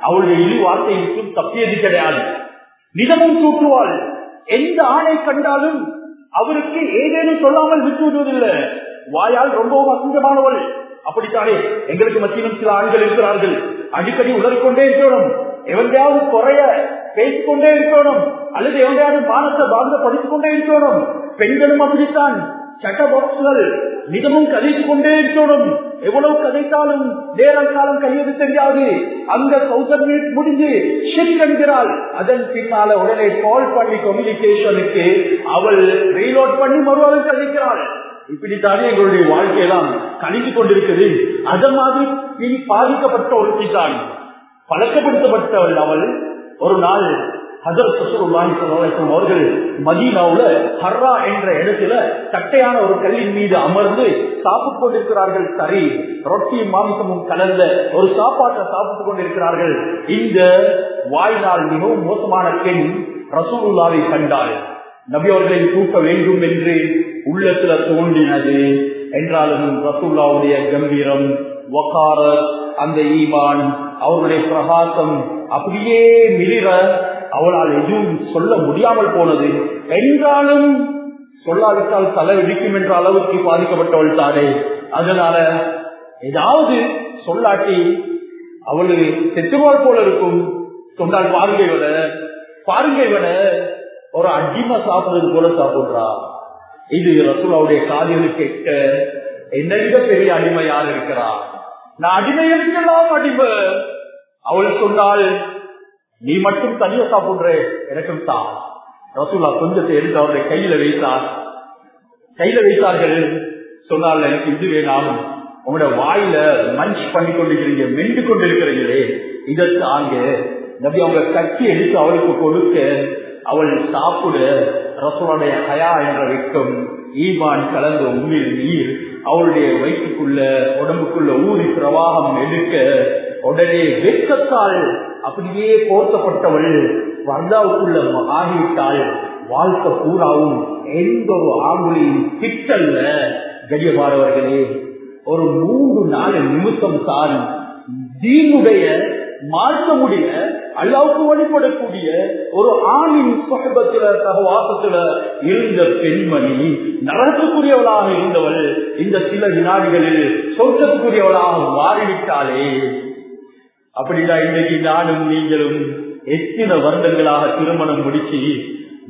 [SPEAKER 1] அவளுடைய இரு வார்த்தைக்கும் தப்பியது கிடையாது. நிதமும் தூக்குவாள். எந்த ஆணை கண்டாலும் அவருக்கு ஏதேனும் சொல்லாமல் விட்டு விடுவதில்லை. வாயால் ரொம்பவும் அசந்தமானவள் அப்படித்தானே? எங்களுக்கு மத்தியிலும் சில ஆண்கள் இருக்கிறார்கள். அடிக்கடி உணர்கொண்டே இருக்கணும். எவந்தையாவது குறைய பேசிக்கொண்டே இருக்கணும். அல்லது எவந்தையாவது மானத்தை பாங்க படித்துக்கொண்டே இருக்கணும். பெண்களும் அப்படித்தான். சட்ட பாக்ஸ்கள் மிகவும் கதைத்துக் கொண்டே இருக்கணும். எவ்வளவு கதைத்தாலும் நேரம் காலம் கையது தெரியாது. அந்த தௌசண்ட் முடிஞ்சு ஷிப் என்கிறாள். அதன் பின்னால உடனே கால் பண்ணி கம்யூனிகேஷனுக்கு அவள் ரீலோட் பண்ணி மறுவாள் கதைக்கிறாள் இப்படித்தானே எங்களுடைய வாழ்க்கையெல்லாம் கணிந்து கொண்டிருக்குது அத மாதிரி இனி பாதிக்கப்பட்ட ஒரு தான் பழக்கப்படுத்தப்பட்டவள் அவள். ஒரு நாள் ஹசரத் ரசூலுல்லாஹி அவர்கள் மதீனாவுல ஹர்ரா என்ற இடத்துல தட்டையான ஒரு கல்லின் மீது அமர்ந்து சாப்பிட்டு கொண்டிருக்கிறார்கள். கறி ரொட்டி மாமிசமும் கலந்த ஒரு சாப்பாட்டை சாப்பிட்டுக் கொண்டிருக்கிறார்கள். இந்த வாழ்நாள் மிகவும் மோசமான பெண் ரசூலுல்லாவை கண்டாள். நபி அவர்களை தூக்க வேண்டும் என்று உள்ளத்துல தோன்றினது. என்றாலும் ரசூல்லாவுடைய கம்பீரம் வக்கார அந்த ஈமான் அவருடைய பிரகாசம் அப்படியே மிளிர அவளால் எதுவும் சொல்ல முடியாமல் போனது. என்றாலும் சொல்லாவிட்டால் தலை இடிக்கும் என்ற அளவுக்கு பாதிக்கப்பட்டவள் தானே. அதனால ஏதாவது சொல்லாட்டி அவளு செத்துவாள் போல இருக்கும். சொன்னால் பாருங்கை விட பாருங்கை விட ஒரு அடிமை சாப்பிடுறது போல சாப்பிடுறா. இது ரசூலாவுடைய காதிகளுக்கு கேட்க என்னை விட பெரிய அடிமை யார் இருக்கிறா நான் அடிமை எல்லாம் அடிமை. அவள் சொன்னால் நீ மட்டும் தனியா சாப்பிடுற. எனக்கும் தான். ரசூலா கொஞ்சத்தை எடுத்து அவருடைய கையில வைத்தார். கையில வைத்தார்கள். சொன்னால் எனக்கு இது வேணாம். உங்களோட வாயில மஞ்ச் பண்ணி கொண்டிருக்கிறீங்க மென்று கொண்டிருக்கிறீங்களே. இதை தாங்க நபி அவங்க கட்டி எடுத்து அவளுக்கு கொடுக்க அவள் சாப்பிட. ரசூலுடைய ஹயா என்ற வெக்கம் ஈமான் கலந்த உண்மையில் நீர் அவளுடைய வயிற்றுக்குள்ள உடம்புக்குள்ள ஊறி பிரவாகம் எடுக்க உடனே வெக்கத்தால் அப்படியே போர்த்தப்பட்டவள் வர்தாவுக்குள்ள ஆகிவிட்டாள் வாழ்க்கை பூராவும் எந்த ஒரு ஆங்குலியும் திட்டல்ல கடியமானவர்களே ஒரு மூன்று நாலு நிமிஷம் தான் தீனுடைய மாற்றமுடைய அல்லாவுக்கு வழிபடக்கூடிய ஒரு ஆணின் சொகபத்துல சகவாசத்துல இருந்த பெண்மணி நரகத்துக்குரியவளாக இருந்தவள் இந்த சில வினாடிகளில் சொர்க்கத்துக்குரியவளாக மாறிவிட்டாளே. அப்படிதான் இன்றைக்கு நானும் நீங்களும் எத்தனை வருடங்களாக திருமணம் முடிச்சு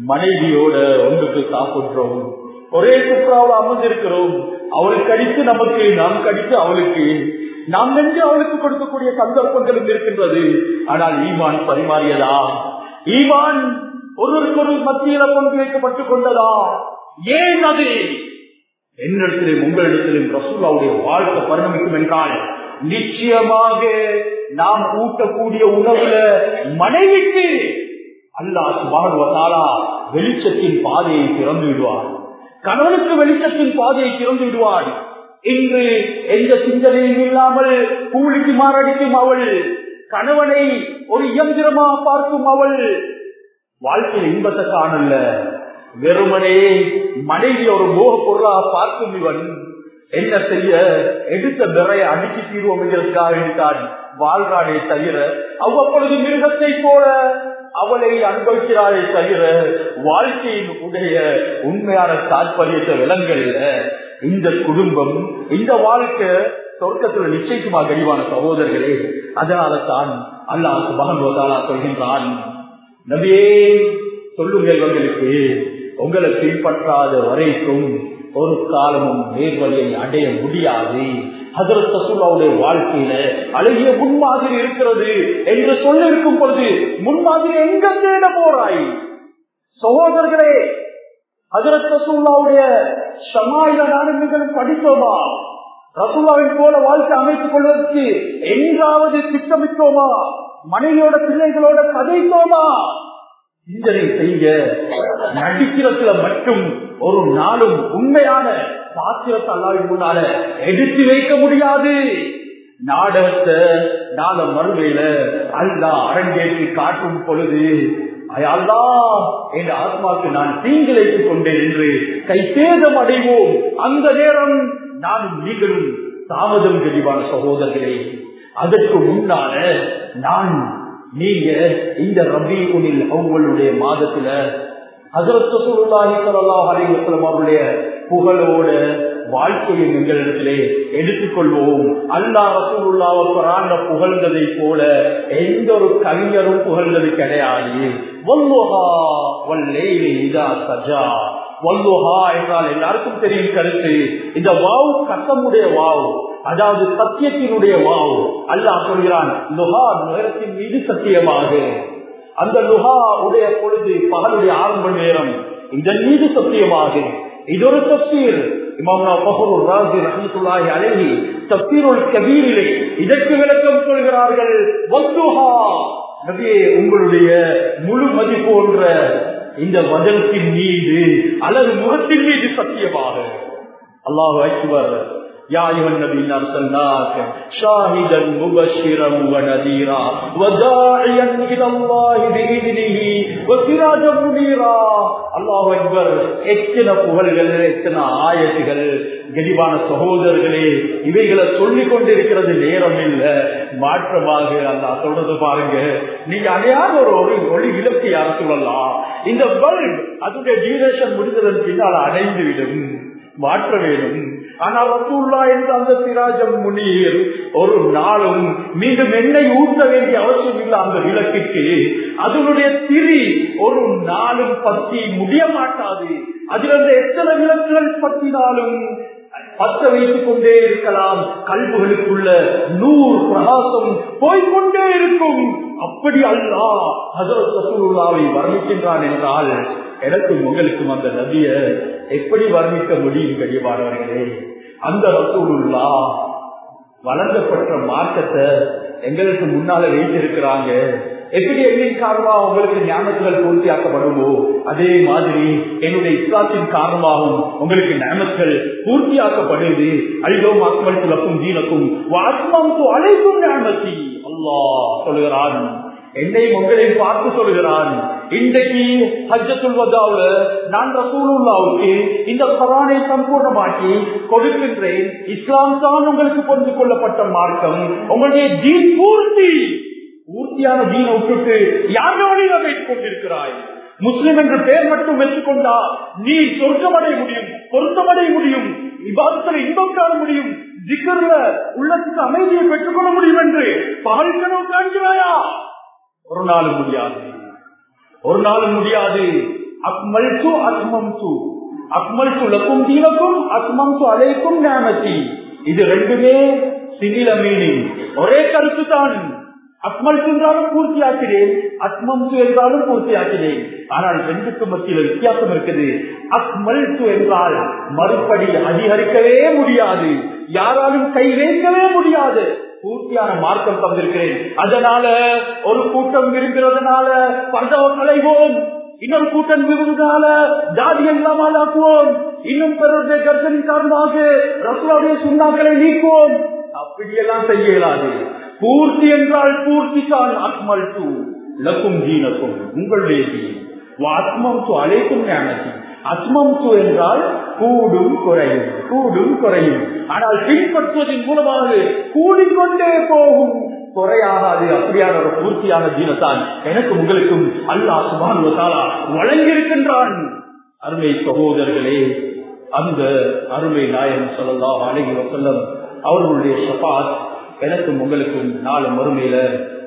[SPEAKER 1] மனைவியோட ஒன்றுக்கு சாப்பிடுறோம். ஒரே சுற்றாவில் அமர்ந்திருக்கிறோம். அவளுக்கு அடித்து நமக்கு நாம் கடித்து அவளுக்கு நாம் நெஞ்சு அவளுக்கு கொடுக்கக்கூடிய சந்தர்ப்பங்களும் இருக்கின்றது. ஆனால் ஈமான் பரிமாறியதா ஈமான் ஒருவருக்கொரு மத்தியில கொண்டு வைக்கப்பட்டுக் கொண்டதா ஏன் அது? என்னிடத்திலும் உங்களிடத்திலும் ரசூலாவுடைய வாழ்க்கை பரிணமிக்கும் என்றால் நிச்சயமாக நாம் ஊட்டக்கூடிய உணவுல மனைவிக்கு அல்லாஹ் சுபானுவதாலா வெளிச்சத்தின் பாதையை திறந்து விடுவார். கணவனுக்கு வெளிச்சத்தின் பாதையை திறந்து விடுவார். இன்று எந்த சிந்தனையும் இல்லாமல் கூலிக்கு மாரடிக்கும் அவள். கணவனை ஒரு இயந்திரமாக பார்க்கும் அவள். வாழ்க்கையில் இன்பத்தை காணல வெறுமனே மனைவி ஒரு மோக பொருளாக பார்க்கும் இவன். என்ன செய்ய? எடுத்த நிறைய அடிச்சு தீர்வோம் என்கிறதுக்காக எடுத்தான் வாழ்றானே தவிர அவ்வப்பொழுது மிருகத்தை போல அவளை அனுபவிக்கிறாளே தவிர வாழ்க்கையின் உடைய உண்மையான தாற்பயத்தை விலங்கல்ல இந்த குடும்பம் இந்த வாழ்க்கை சொர்க்கத்தில் நிச்சயமா கழிவான சகோதரர்களே அதனால தான் அல்லாஹ் சுபகன்வதாலா சொல்கின்றான் நபியே சொல்லுங்கள் உங்களுக்கு உங்களை பின்பற்றாத வரைக்கும் ஒரு காலமும் நேர்வழியை அடைய முடியாது. ஹதரத் வாழ்க்கையில அழகிய முன்மாதிரி இருக்கிறது என்று சொல்லிருக்கும் பொழுது முன்மாதிரி எங்க தேட போறாய்? சகோதரர்களே ஹதரத் ரசூல்லாவுடைய சமாயில நாடுகளும் படித்தோமா? ரசுல்லாவை போல வாழ்க்கை அமைத்துக் கொள்வதற்கு எங்காவது திட்டமிட்டோமா? மனைவியோட பிள்ளைகளோட கதைத்தோமா? சிந்தனை செய்ய நடிக்கிறதுல மட்டும் ஒரு நாளும் உண்மையான பாத்திரத்தை அல்லாவின் முன்னால எடுத்து வைக்க முடியாது. நாடகத்தை நாள மறுமையில அல்லா அரங்கேற்றி காட்டும் பொழுது அயல்லா என் ஆத்மாவுக்கு நான் தீங்கிழைத்துக் கொண்டேன் என்று கைசேதம் அடைவோம். அந்த நேரம் நானும் நீங்களும் தாமதம் தெளிவான சகோதரர்களே அதற்கு முன்னால நான் நீங்க இந்த ரபீகுனில் அவங்களுடைய மாதத்துல அதற்கு சுல்லாஹி சல்லாஹ் அலிவசலம் அவருடைய புகழோட வாழ்க்கையை எங்களிடத்திலே எடுத்துக்கொள்வோம் அல்லா ரசூலுல்லாவை புகழ்ந்ததை போல எந்த ஒரு கவிஞரும் புகழ்ந்தது கிடையாது. வல்லுஹா இதா சஜா. என்றால் எல்லாருக்கும் தெரியும் கருத்து. இந்த வாவ் கசமுடைய வாவ் அதாவது சத்தியத்தினுடைய வாவ். அல்லாஹ் சொல்கிறான் லுஹா நேரத்தின் மீது சத்தியமாக. அந்த லுஹா உடைய பொழுது பகலுடைய ஆரம்ப நேரம் இதன் மீது சத்தியமாக. இது ஒரு தப்சீர் இமாம்னா பஹருல் ராஜி கபீரிலே இதற்கு விளக்கம் சொல்கிறார்கள் நபியே உங்களுடைய முழு மதிப்பு போன்ற இந்த வஜனத்தின் மீது அல்லது முகத்தின் மீது சத்தியமாக. அல்லாஹ் அக்பர். يا أيها النبي أرسلناك شاهدا مبشرا ونذيرا وداعيا إلى الله بإذنه وسراجا منيرا الله أكبر எத்தனை புகழ்கள் எத்தனை ஆயத்துகள் கனிவான சகோதரர்களே இவைகளை சொல்லிக் கொண்டிருக்கிறது நேரம் இல்ல மாற்றமாக அல்லா சொல்றது பாருங்க நீங்க அடையாத ஒரு ஒளி ஒளி இலக்கு யார் சொல்லலாம் இந்த பல்ப் அதனுடைய டியூரேஷன் முடிந்ததன் பின்னால் அடைந்து விடும் மாற்ற வேண்டும் ஆனால் ரசூல்லா என்ற அந்த சிராஜம் முனீர் ஒரு நாளும் மீண்டும் எண்ணெய் ஊற்ற வேண்டிய அவசியம் இல்லை அந்த விளக்கிற்கு அதனுடைய திரி ஒரு நாளும் பத்தி முடிய மாட்டாது. அதிலிருந்து எத்தனை விளக்குகள் பத்தினாலும் பத்த வைத்துக் கொண்டே இருக்கலாம். கல்புகளுக்குள்ள நூறு பிரகாசம் போய்கொண்டே இருக்கும். அப்படி அல்லா ஹசரத் ரசூலுல்லாவை வர்ணிக்கின்றான் என்றால் எனக்கும் உங்களுக்கும் அந்த நதிய எப்படி வர்ணிக்க முடியும் கழிவானவர்களே அந்த ரசூலுல்லா வளர்ந்தப்பட்ட மார்க்கத்தை எங்களுக்கு முன்னால வைத்திருக்கிறாங்க. எப்படி எண்ணின் காரணமா உங்களுக்கு ஞானத்துகள் பூர்த்தியாக்கப்படுமோ அதே மாதிரி என்னுடைய இஸ்லாத்தின் காரணமாகவும் உங்களுக்கு ஞானத்துகள் பூர்த்தியாக்கப்படுது. அழிதோ மக்கள் துலக்கும் தீனக்கும் வாத்மம் அழைக்கும் ஞானத்தி அல்லா சொல்லுகிறான். என்னையும் உங்களையும் பார்த்து சொல்கிறான் இன்றைக்கு ஹஜ்ஜத்துல் வதாவுல நான் ரசூலுல்லாவுக்கு இந்த குரானை சம்பூர்ணமாக்கி கொடுக்கின்றேன். இஸ்லாம் தான் உங்களுக்கு புரிந்து கொள்ளப்பட்ட மார்க்கம். உங்களுடைய ஜீன் பூர்த்தி. பூர்த்தியான ஜீனை விட்டுட்டு யார் வழியில வைத்துக் கொண்டிருக்கிறாய்? முஸ்லிம் என்ற பெயர் மட்டும் வெற்றுக்கொண்டா நீ சொர்க்கமடைய முடியும் பொருத்தமடைய முடியும் விவாதத்தில் இன்பம் காண முடியும். ஜிக்கர்ல உள்ளத்துக்கு அமைதியை பெற்றுக்கொள்ள முடியும் என்று பகல் கனவு காண்கிறாயா? ஒரு நாள் முடியாது. ஒரு நாள் முடியாது. அக்மல் து அக்மம் து அக்மல் து லக்கும் தீனக்கும் அக்மம் து அலைக்கும் ஞானத்தி இது ரெண்டுமே சிவில மீனிங் ஒரே கருத்து தான் அக்மல் என்றாலும் பூர்த்தியாக்கிறேன் அக்மம் து என்றாலும் பூர்த்தியாக்கிறேன் ஆனால் ரெண்டுக்கு மத்தியில் வித்தியாசம் இருக்குது. அக்மல் என்றால் மறுபடி அதிகரிக்கவே முடியாது. யாராலும் கை வைக்கவே முடியாது. பூர்த்தியான மார்க்கம் தந்திருக்கிறேன். அதனால ஒரு கூட்டம் விரும்புறதுனால பந்தவ களைவோம் இன்னொரு கூட்டம் விரும்புவதால ஜாதி எல்லாம் ஆளாக்குவோம். இன்னும் பிறருடைய கர்த்தனின் காரணமாக ரசுலாவுடைய சுண்ணாக்களை நீக்குவோம். அப்படியெல்லாம் செய்ய இயலாது பூர்த்தி என்றால் பூர்த்தி தான். அக்மல் டூ லக்கும் ஜீனக்கும் உங்களுடைய ஜீன் ஆத்மம் து அழைக்கும் ஞானத்தி அத்மம் து என்றால் கூடும் குறையும் கூடும் குறையும். ஆனால் பின்பற்றுவதன் மூலமாக கூடிக்கொண்டே போகும். குறையாகாது அப்படியான ஒரு பூர்த்தியான தீனத்தான் எனக்கு உங்களுக்கும் அல்லாஹ் சுபானுவத்தாலா வழங்கியிருக்கின்றான். அருமை சகோதரர்களே அந்த அருமை நாயன் சொல்லலாம் அழகி வசல்லம் அவர்களுடைய சபாத் எனக்கும் உங்களுக்கும் நாலு மறுமையில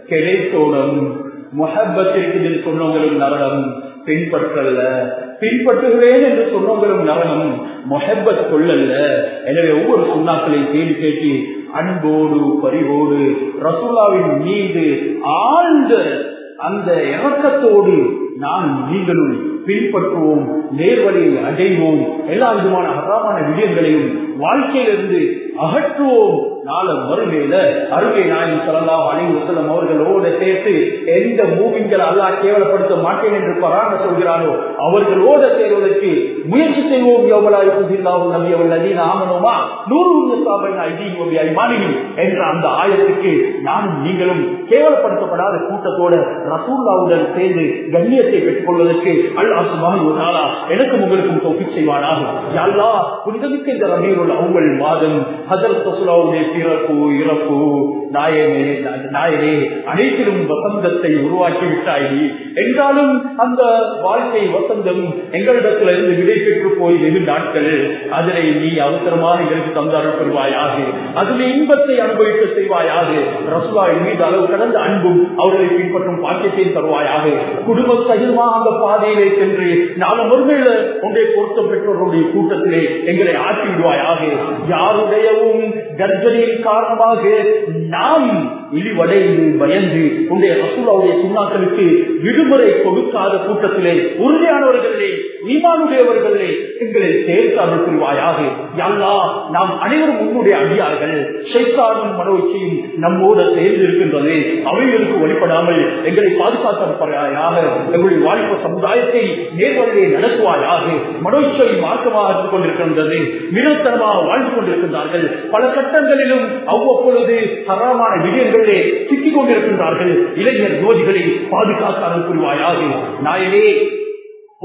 [SPEAKER 1] கிடைத்தோடும். முஹப்பத் இருக்குது சொன்னவங்களும் நரகம். பின்பற்றல பின்பற்றுகிறேன் என்று சொன்னவங்களும் நரகம். மொஹப்பத் கொள்ளல்ல. எனவே ஒவ்வொரு சுண்ணாக்களையும் கேள்வி கேட்டு அன்போடு பரிவோடு ரசூலாவின் மீது ஆழ்ந்த அந்த இறக்கத்தோடு நான் நீங்களும் பின்பற்றுவோம் நேர்வழியை அடைவோம். எல்லா விதமான அகமான விடயங்களையும் வாழ்க்கையிலிருந்து அகற்றுவோம். நாள மறுமையில அருகே நாயகி சொல்லலாம் அனைவு செல்லும் அவர்களோடு சேர்த்து எந்த மூவிங்களை அல்லா கேவலப்படுத்த மாட்டேன் என்று பராம சொல்கிறானோ அவர்களோட சேர்வதற்கு முயற்சி செய்வோம். எவ்வளவு நம்பியவள் அதீன ஆமனோமா நூறு ஐமானியும் என்ற அந்த ஆயத்துக்கு நானும் நீங்களும் கேவலப்படுத்தப்படாத கூட்டத்தோட ரசூல்லாவுடன் சேர்ந்து கண்ணியத்தை பெற்றுக் கொள்வதற்கு அல்லாஹ் சுபான் எனக்கும் உங்களுக்கும் தொகுப்பு செய்வானாக. எல்லா புனிதமிக்க இந்த ரமீருள் அவுங்கள் மாதம் ஹசரத் ரசூலாவுடைய பிறப்பு இறப்பு நாயனே நாயனே அனைத்திலும் வசந்தத்தை உருவாக்கி விட்டாயி என்றாலும் அந்த வாழ்க்கை வசந்தம் எங்களிடத்துல இருந்து விடை பெற்று போய் வெகு நாட்கள். அதனை நீ அவசரமாக எங்களுக்கு தந்தாரம் பெறுவாயாது அதில் இன்பத்தை அனுபவிக்க செய்வாயாது ரசுலாவின் மீது அளவு கடந்த அன்பும் அவர்களை பின்பற்றும் பாக்கியத்தையும் தருவாயாக. குடும்ப சகிதமாக அந்த பாதையிலே சென்று நாலு முறையில உன்னை பொருத்தம் பெற்றோருடைய கூட்டத்திலே எங்களை ஆற்றி விடுவாயாக யாருடையவும் கர்ப்பணியின் காரணமாக நாம் இழிவடைந்து பயந்து உடைய ரசூலாவுடைய சுண்ணாக்களுக்கு விடுமுறை கொடுக்காத கூட்டத்திலே உறுதியானவர்களே ஈமானுடையவர்களே எங்களை சேர்த்து அருள் புரிவாயாக யல்லா நாம் அனைவரும் உன்னுடைய அடியார்கள். சைத்தானும் மனோச்சியும் நம்மோடு சேர்ந்து இருக்கின்றது அவைகளுக்கு வழிபடாமல் எங்களை பாதுகாத்தப்படுவாயாக எங்களுடைய வாலிப சமுதாயத்தை நேர்வழியை நடத்துவாயாக. மனோச்சை மார்க்கமாக இருந்து கொண்டிருக்கின்றது. மிருத்தனமாக வாழ்ந்து கொண்டிருக்கின்றார்கள். பல கட்டங்களிலும் அவ்வப்பொழுது தரமான விடயங்களிலே சிக்கிக் கொண்டிருக்கின்றார்கள் இளைஞர் ஜோதிகளை பாதுகாக்காமல் புரிவாயாக. நாயனே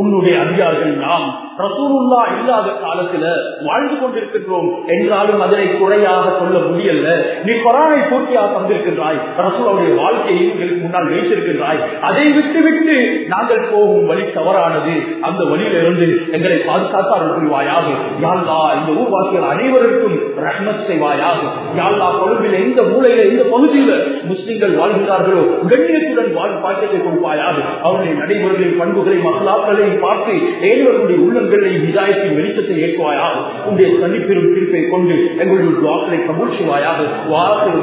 [SPEAKER 1] உன்னுடைய அதிகாரிகள் நாம் ரசூலுல்லா இல்லாத காலத்துல வாழ்ந்து கொண்டிருக்கின்றோம் என்றாலும் அதனை குறையாக சொல்ல முடியல நீ கொரானை பூர்த்தியாக தந்திருக்கின்றாய் ரசூலுடைய வாழ்க்கையை எங்களுக்கு முன்னால் வைத்திருக்கின்றாய் அதை விட்டு விட்டு நாங்கள் போகும் வழி தவறானது. அந்த வழியிலிருந்து எங்களை பாதுகாத்தார்கள் புரிவாயாக யாழ்லா இந்த ஊர்வாசிகள் அனைவருக்கும் ரஹ்மத் செய்வாயாக. யாழ்லா கொழும்பில் எந்த மூலையில எந்த பகுதியில முஸ்லிம்கள் வாழ்கிறார்களோ கண்ணியத்துடன் வாழ் பாக்கியத்தை கொடுப்பாயாக. அவருடைய நடைமுறைகளின் பண்புகளை மகளாக்களையும் பார்த்து ஏழுவர்களுடைய உள்ளங்களை விதாயத்தின் வெளிச்சத்தை ஏற்றுவாயாக. உங்களுடைய தனிப்பெரும் தீர்ப்பை கொண்டு எங்களுடைய வாக்களை கபூல் செய்வாயாக வாரத்தில்